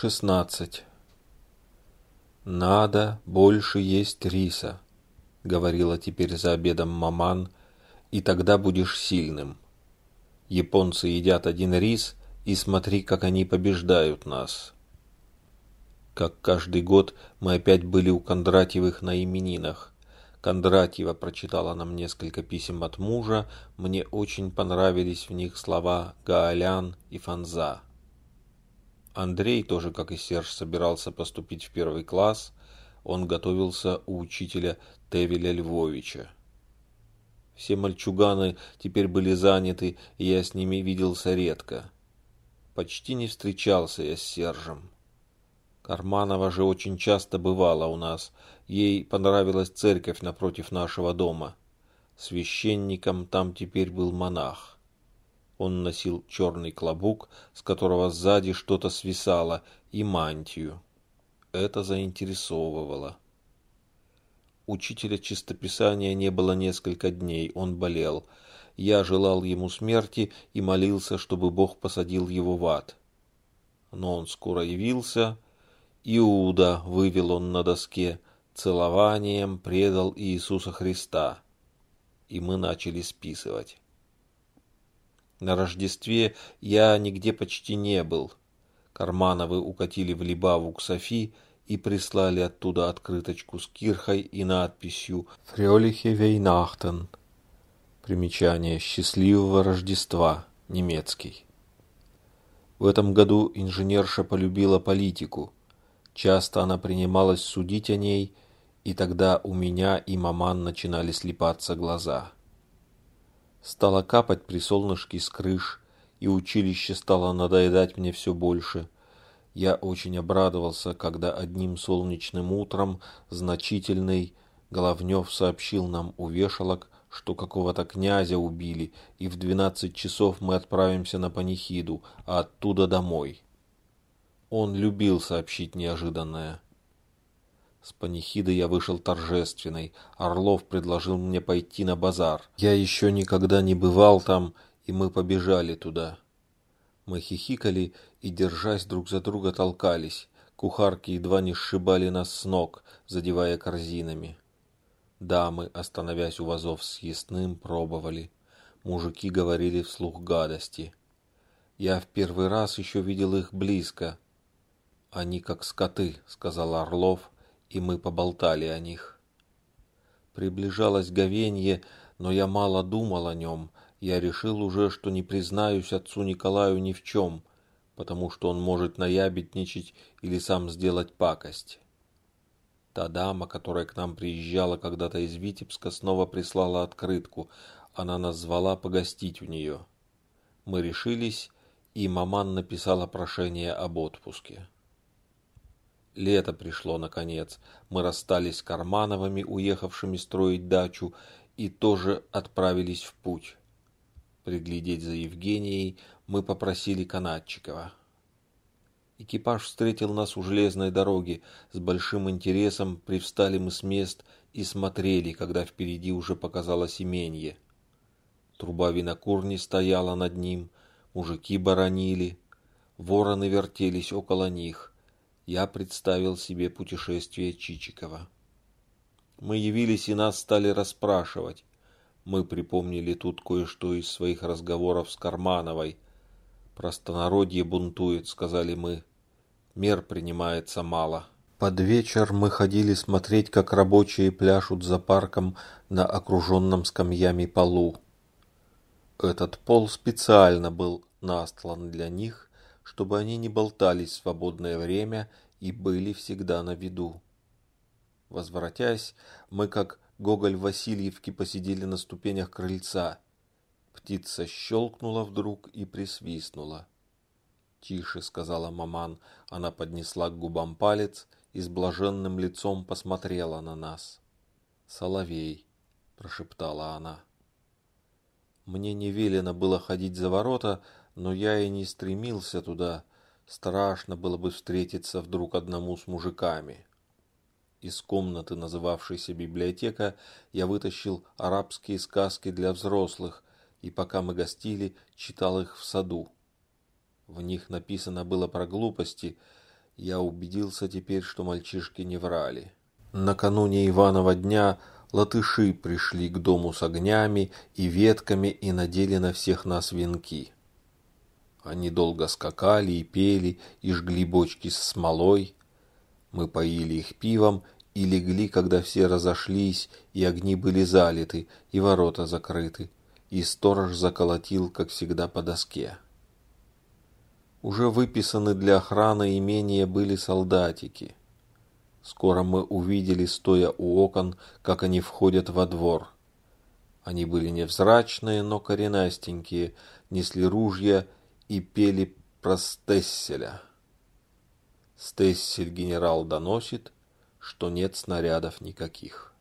16. «Надо больше есть риса», — говорила теперь за обедом маман, — «и тогда будешь сильным. Японцы едят один рис, и смотри, как они побеждают нас». Как каждый год мы опять были у Кондратьевых на именинах. Кондратьева прочитала нам несколько писем от мужа, мне очень понравились в них слова «Гаолян» и «Фанза». Андрей тоже, как и Серж, собирался поступить в первый класс. Он готовился у учителя Тевеля Львовича. Все мальчуганы теперь были заняты, и я с ними виделся редко. Почти не встречался я с Сержем. Карманова же очень часто бывала у нас. Ей понравилась церковь напротив нашего дома. Священником там теперь был монах. Он носил черный клобук, с которого сзади что-то свисало, и мантию. Это заинтересовывало. Учителя чистописания не было несколько дней, он болел. Я желал ему смерти и молился, чтобы Бог посадил его в ад. Но он скоро явился. Иуда вывел он на доске, целованием предал Иисуса Христа. И мы начали списывать. На Рождестве я нигде почти не был. Кармановы укатили в Либаву к Софи и прислали оттуда открыточку с кирхой и надписью «Фрёлихе Вейнахтен». Примечание «Счастливого Рождества», немецкий. В этом году инженерша полюбила политику. Часто она принималась судить о ней, и тогда у меня и маман начинали слепаться глаза. Стало капать при солнышке с крыш, и училище стало надоедать мне все больше. Я очень обрадовался, когда одним солнечным утром значительный Головнев сообщил нам у вешалок, что какого-то князя убили, и в двенадцать часов мы отправимся на панихиду, а оттуда домой. Он любил сообщить неожиданное. С панихиды я вышел торжественный. Орлов предложил мне пойти на базар. Я еще никогда не бывал там, и мы побежали туда. Мы хихикали и, держась друг за друга, толкались. Кухарки едва не сшибали нас с ног, задевая корзинами. Дамы, остановясь у вазов с ясным, пробовали. Мужики говорили вслух гадости. Я в первый раз еще видел их близко. «Они как скоты», — сказал Орлов, и мы поболтали о них. Приближалось говенье, но я мало думал о нем. Я решил уже, что не признаюсь отцу Николаю ни в чем, потому что он может наябедничать или сам сделать пакость. Та дама, которая к нам приезжала когда-то из Витебска, снова прислала открытку. Она нас звала погостить у нее. Мы решились, и маман написала прошение об отпуске. Лето пришло, наконец. Мы расстались с Кармановыми, уехавшими строить дачу, и тоже отправились в путь. Приглядеть за Евгенией мы попросили Канатчикова. Экипаж встретил нас у железной дороги. С большим интересом привстали мы с мест и смотрели, когда впереди уже показалось именье. Труба винокурни стояла над ним, мужики баранили, вороны вертелись около них я представил себе путешествие Чичикова. Мы явились и нас стали расспрашивать. Мы припомнили тут кое-что из своих разговоров с Кармановой. «Простонародье бунтует», — сказали мы. «Мер принимается мало». Под вечер мы ходили смотреть, как рабочие пляшут за парком на окруженном скамьями полу. Этот пол специально был настлан для них, чтобы они не болтались в свободное время и были всегда на виду. Возвратясь, мы, как Гоголь в Васильевке, посидели на ступенях крыльца. Птица щелкнула вдруг и присвистнула. «Тише», — сказала маман. Она поднесла к губам палец и с блаженным лицом посмотрела на нас. «Соловей», — прошептала она. Мне не велено было ходить за ворота, но я и не стремился туда. Страшно было бы встретиться вдруг одному с мужиками. Из комнаты, называвшейся библиотека, я вытащил арабские сказки для взрослых, и пока мы гостили, читал их в саду. В них написано было про глупости. Я убедился теперь, что мальчишки не врали. Накануне Иванова дня латыши пришли к дому с огнями и ветками и надели на всех нас венки. Они долго скакали и пели, и жгли бочки с смолой. Мы поили их пивом и легли, когда все разошлись, и огни были залиты, и ворота закрыты, и сторож заколотил, как всегда, по доске. Уже выписаны для охраны имения были солдатики. Скоро мы увидели, стоя у окон, как они входят во двор. Они были невзрачные, но коренастенькие, несли ружья и пели про Стесселя. Стессель генерал доносит, что нет снарядов никаких.